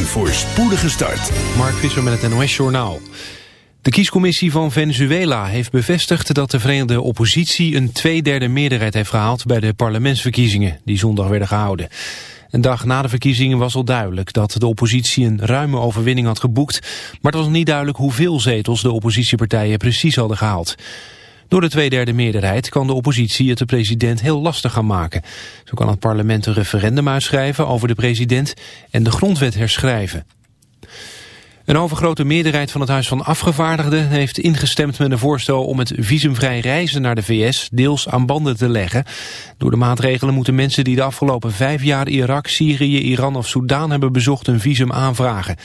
Een voorspoedige start. Mark Visser met het NOS Journaal. De kiescommissie van Venezuela heeft bevestigd dat de Verenigde Oppositie een tweederde meerderheid heeft gehaald bij de parlementsverkiezingen die zondag werden gehouden. Een dag na de verkiezingen was al duidelijk dat de oppositie een ruime overwinning had geboekt, maar het was niet duidelijk hoeveel zetels de oppositiepartijen precies hadden gehaald. Door de tweederde meerderheid kan de oppositie het de president heel lastig gaan maken. Zo kan het parlement een referendum uitschrijven over de president en de grondwet herschrijven. Een overgrote meerderheid van het Huis van Afgevaardigden heeft ingestemd met een voorstel om het visumvrij reizen naar de VS deels aan banden te leggen. Door de maatregelen moeten mensen die de afgelopen vijf jaar Irak, Syrië, Iran of Soudaan hebben bezocht een visum aanvragen.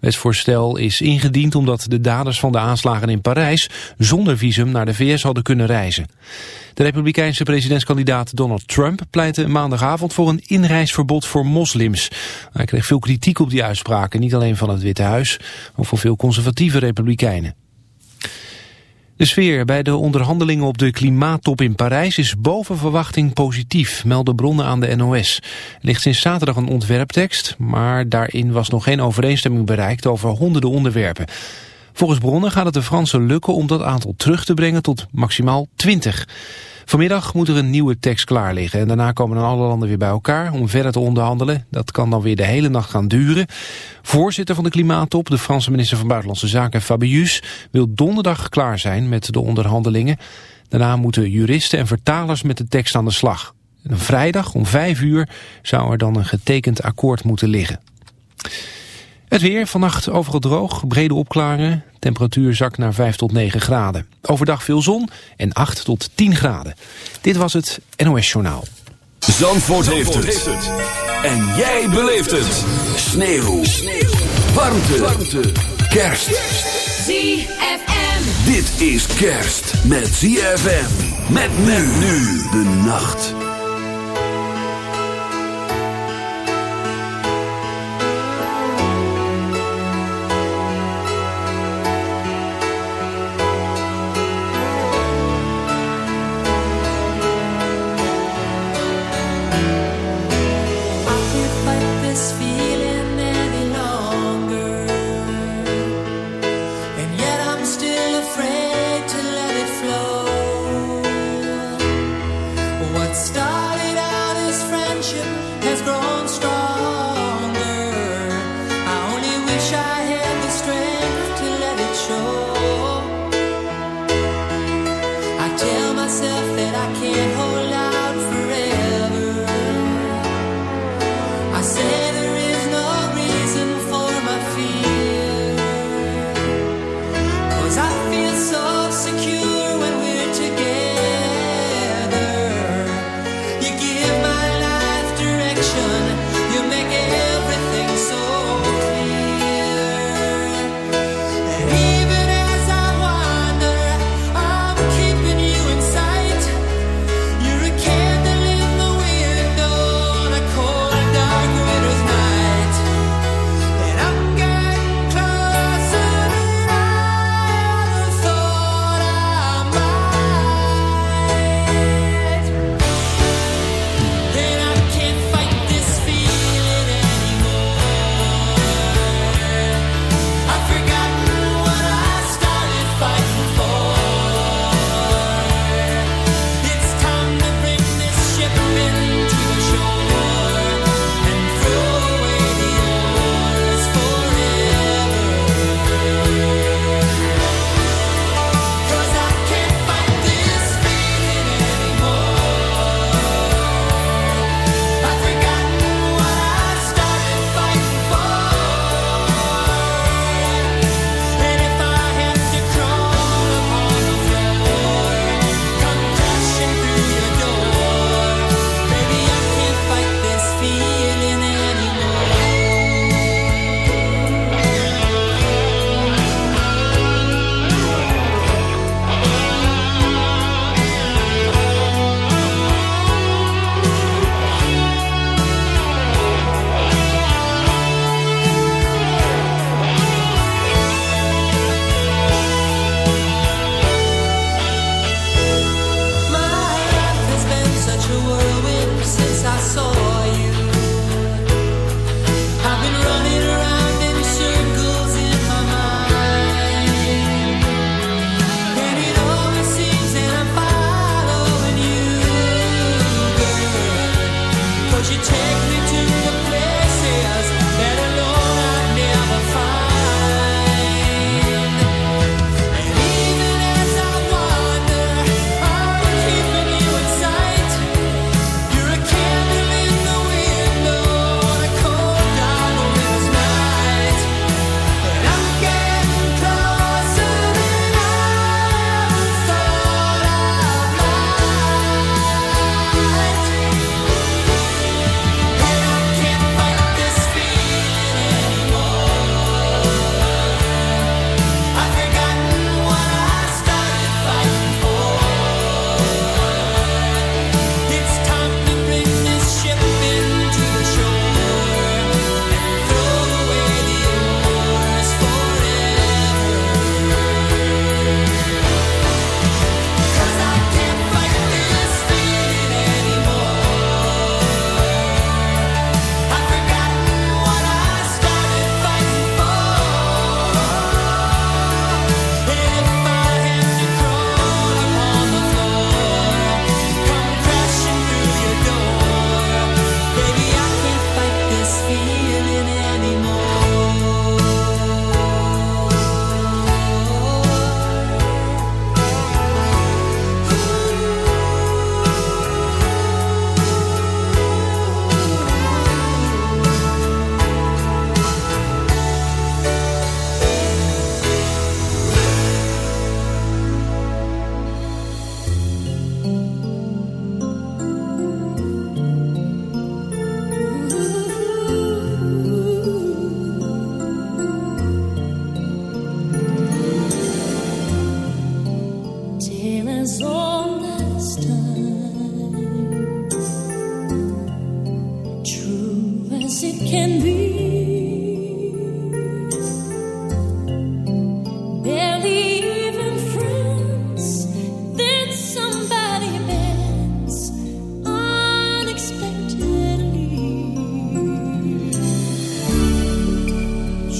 Wetsvoorstel is ingediend omdat de daders van de aanslagen in Parijs zonder visum naar de VS hadden kunnen reizen. De republikeinse presidentskandidaat Donald Trump pleitte maandagavond voor een inreisverbod voor moslims. Hij kreeg veel kritiek op die uitspraken, niet alleen van het Witte Huis, maar voor veel conservatieve republikeinen. De sfeer bij de onderhandelingen op de klimaattop in Parijs is boven verwachting positief, melden bronnen aan de NOS. Er ligt sinds zaterdag een ontwerptekst, maar daarin was nog geen overeenstemming bereikt over honderden onderwerpen. Volgens bronnen gaat het de Fransen lukken om dat aantal terug te brengen tot maximaal 20. Vanmiddag moet er een nieuwe tekst klaar liggen en daarna komen dan alle landen weer bij elkaar om verder te onderhandelen. Dat kan dan weer de hele nacht gaan duren. Voorzitter van de klimaattop, de Franse minister van Buitenlandse Zaken Fabius, wil donderdag klaar zijn met de onderhandelingen. Daarna moeten juristen en vertalers met de tekst aan de slag. En vrijdag om vijf uur zou er dan een getekend akkoord moeten liggen. Het weer, vannacht overal droog, brede opklaringen. Temperatuur zakt naar 5 tot 9 graden. Overdag veel zon en 8 tot 10 graden. Dit was het NOS Journaal. Zandvoort, Zandvoort heeft, het. En jij beleeft het. Sneeuw. Sneeuw. Warmte. Warmte. Kerst. ZFM. Dit is kerst met ZFM. Met men nu de nacht.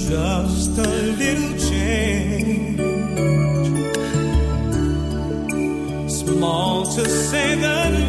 just a little change, small to say the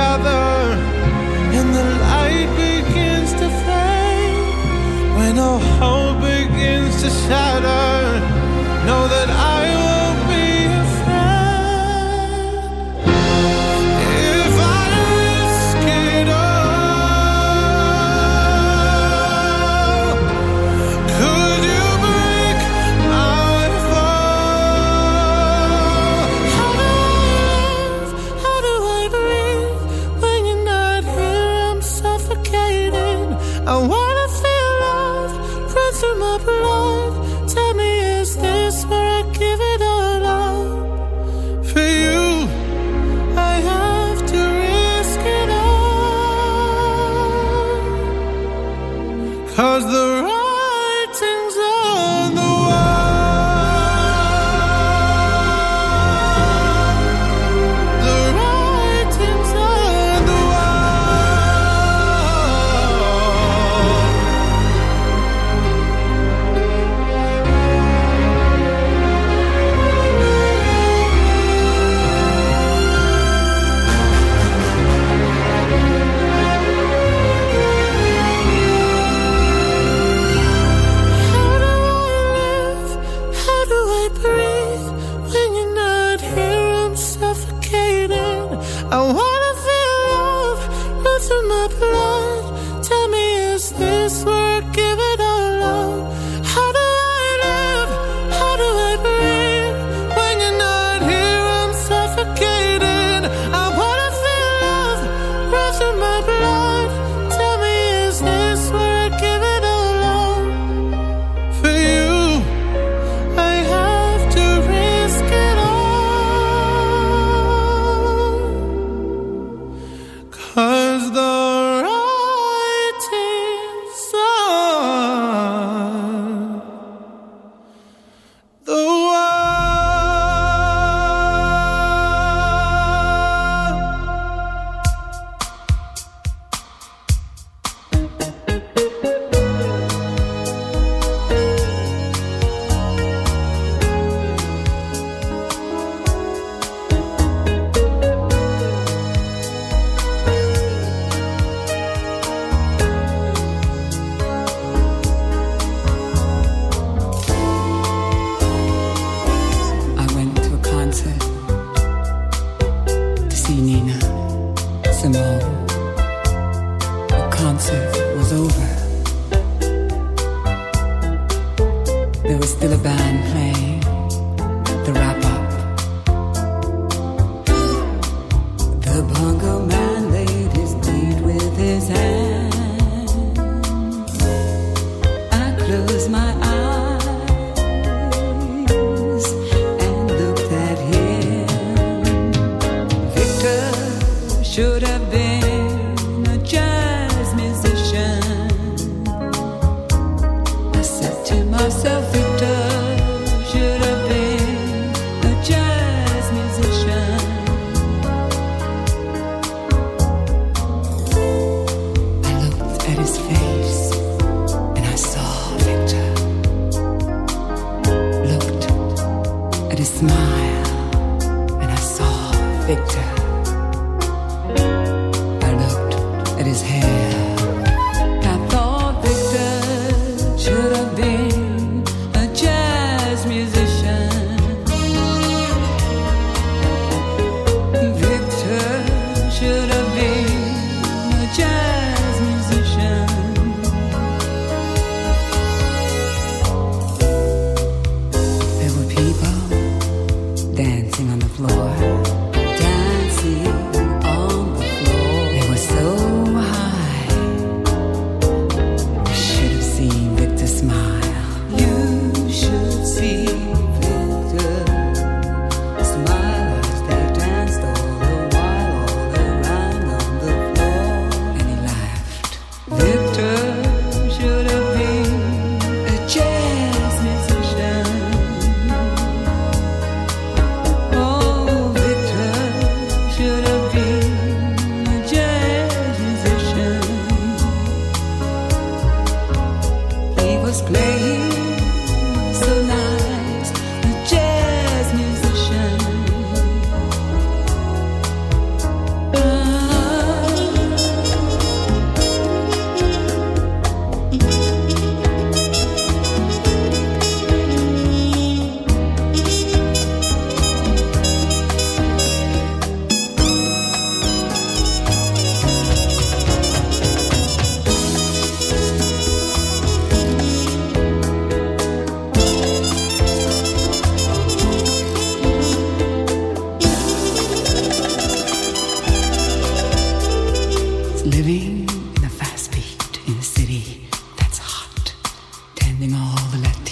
and the light begins to fade. When all hope begins to shatter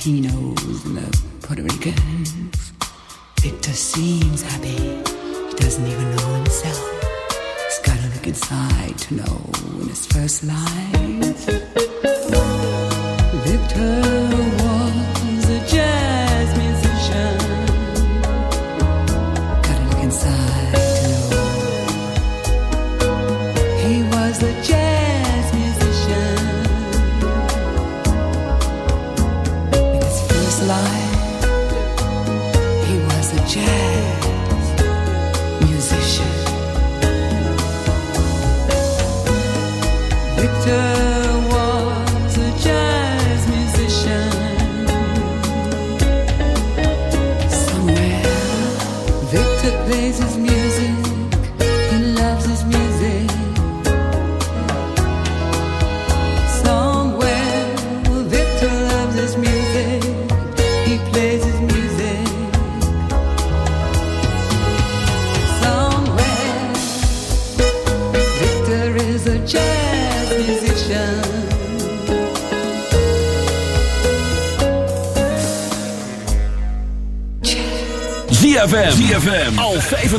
And the Puerto Ricans. Victor seems happy, he doesn't even know himself. He's gotta look inside to know in his first life. Victor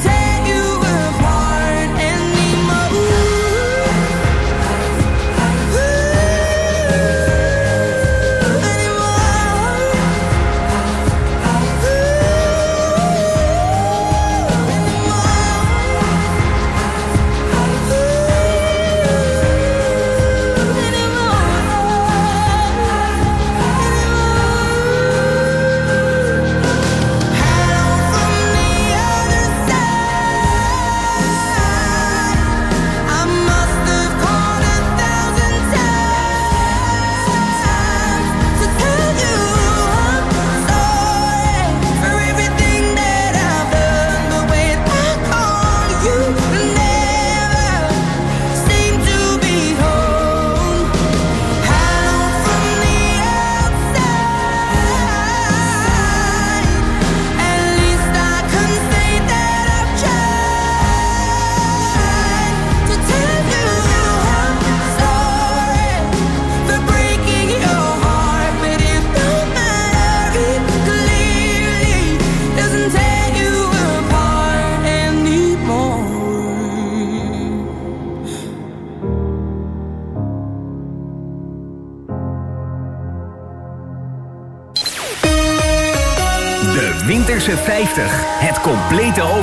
someday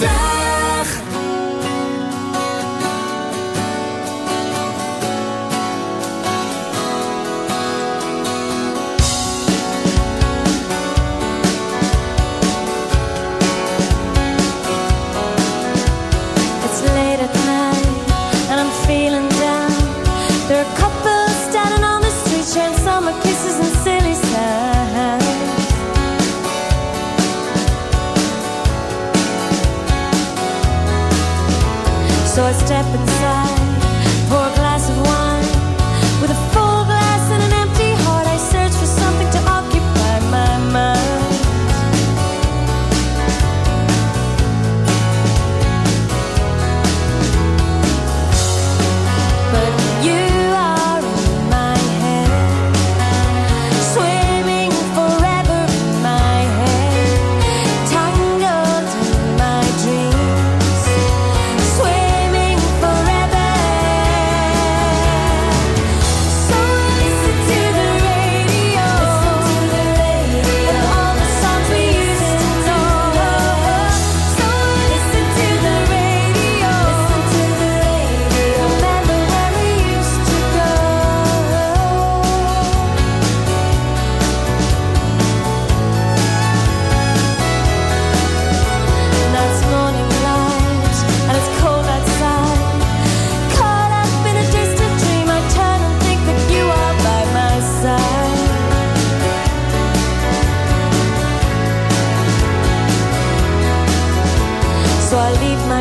time.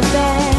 my bed.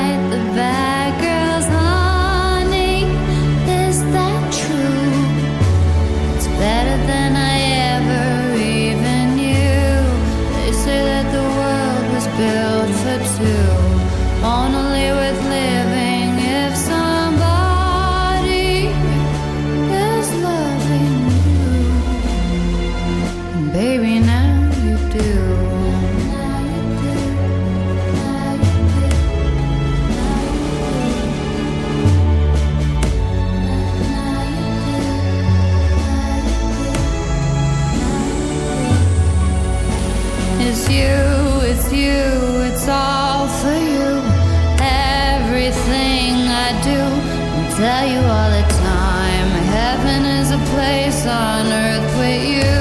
on earth with you.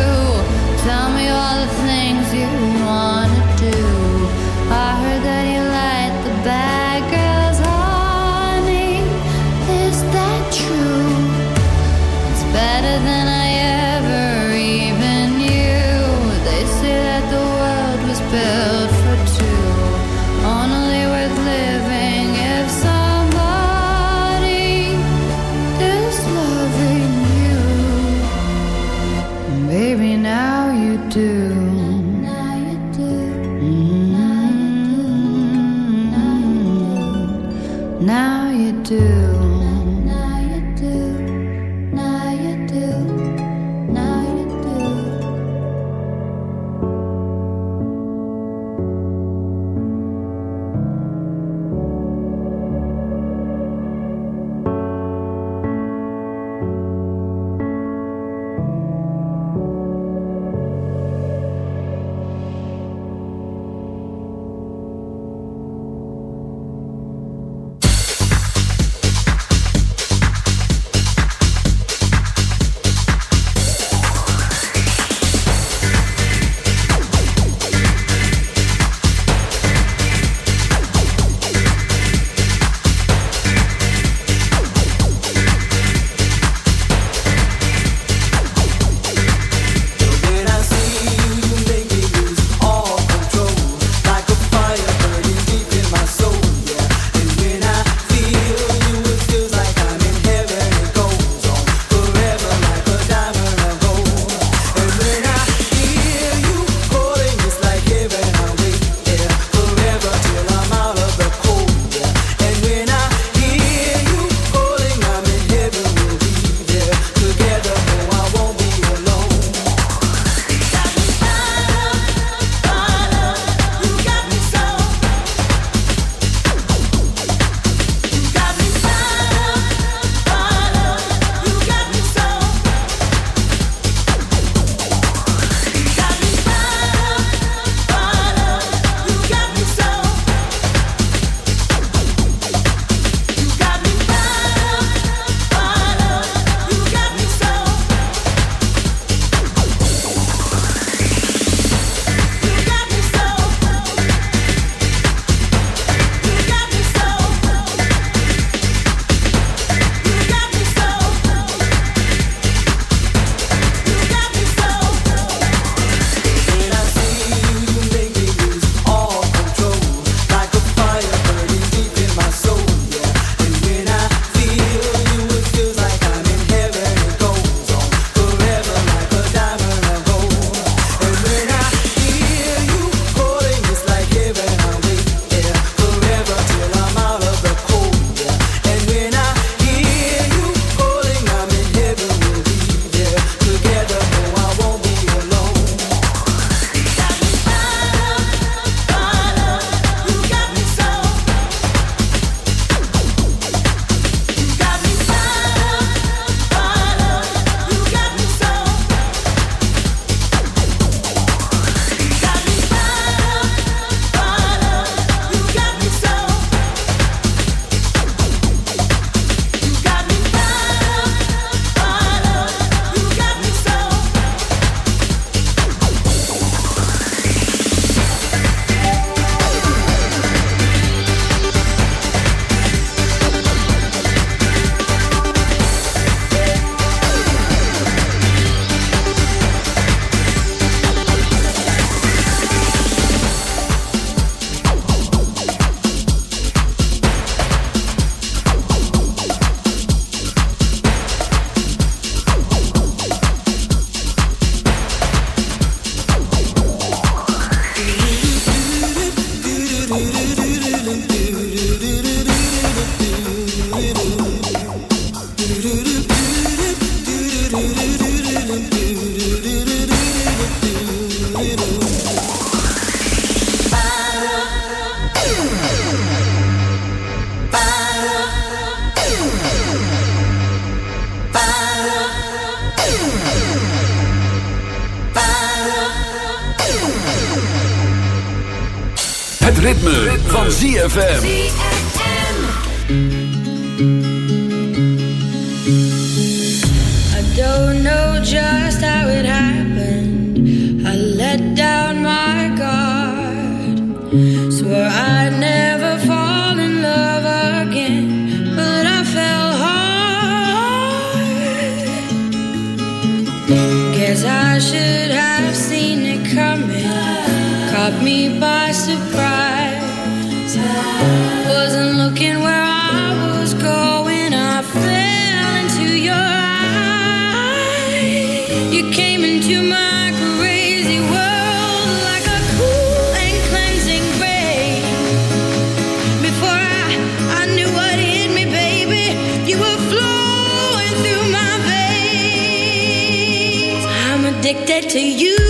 To you.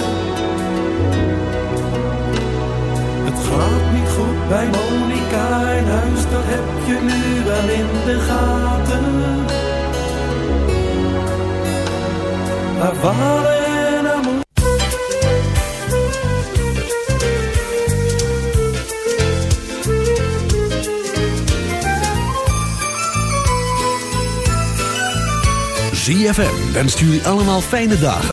Bij Monica in huis, dat heb je nu wel in de gaten. Haar vader en haar moeder. ZFM wenst jullie allemaal fijne dagen.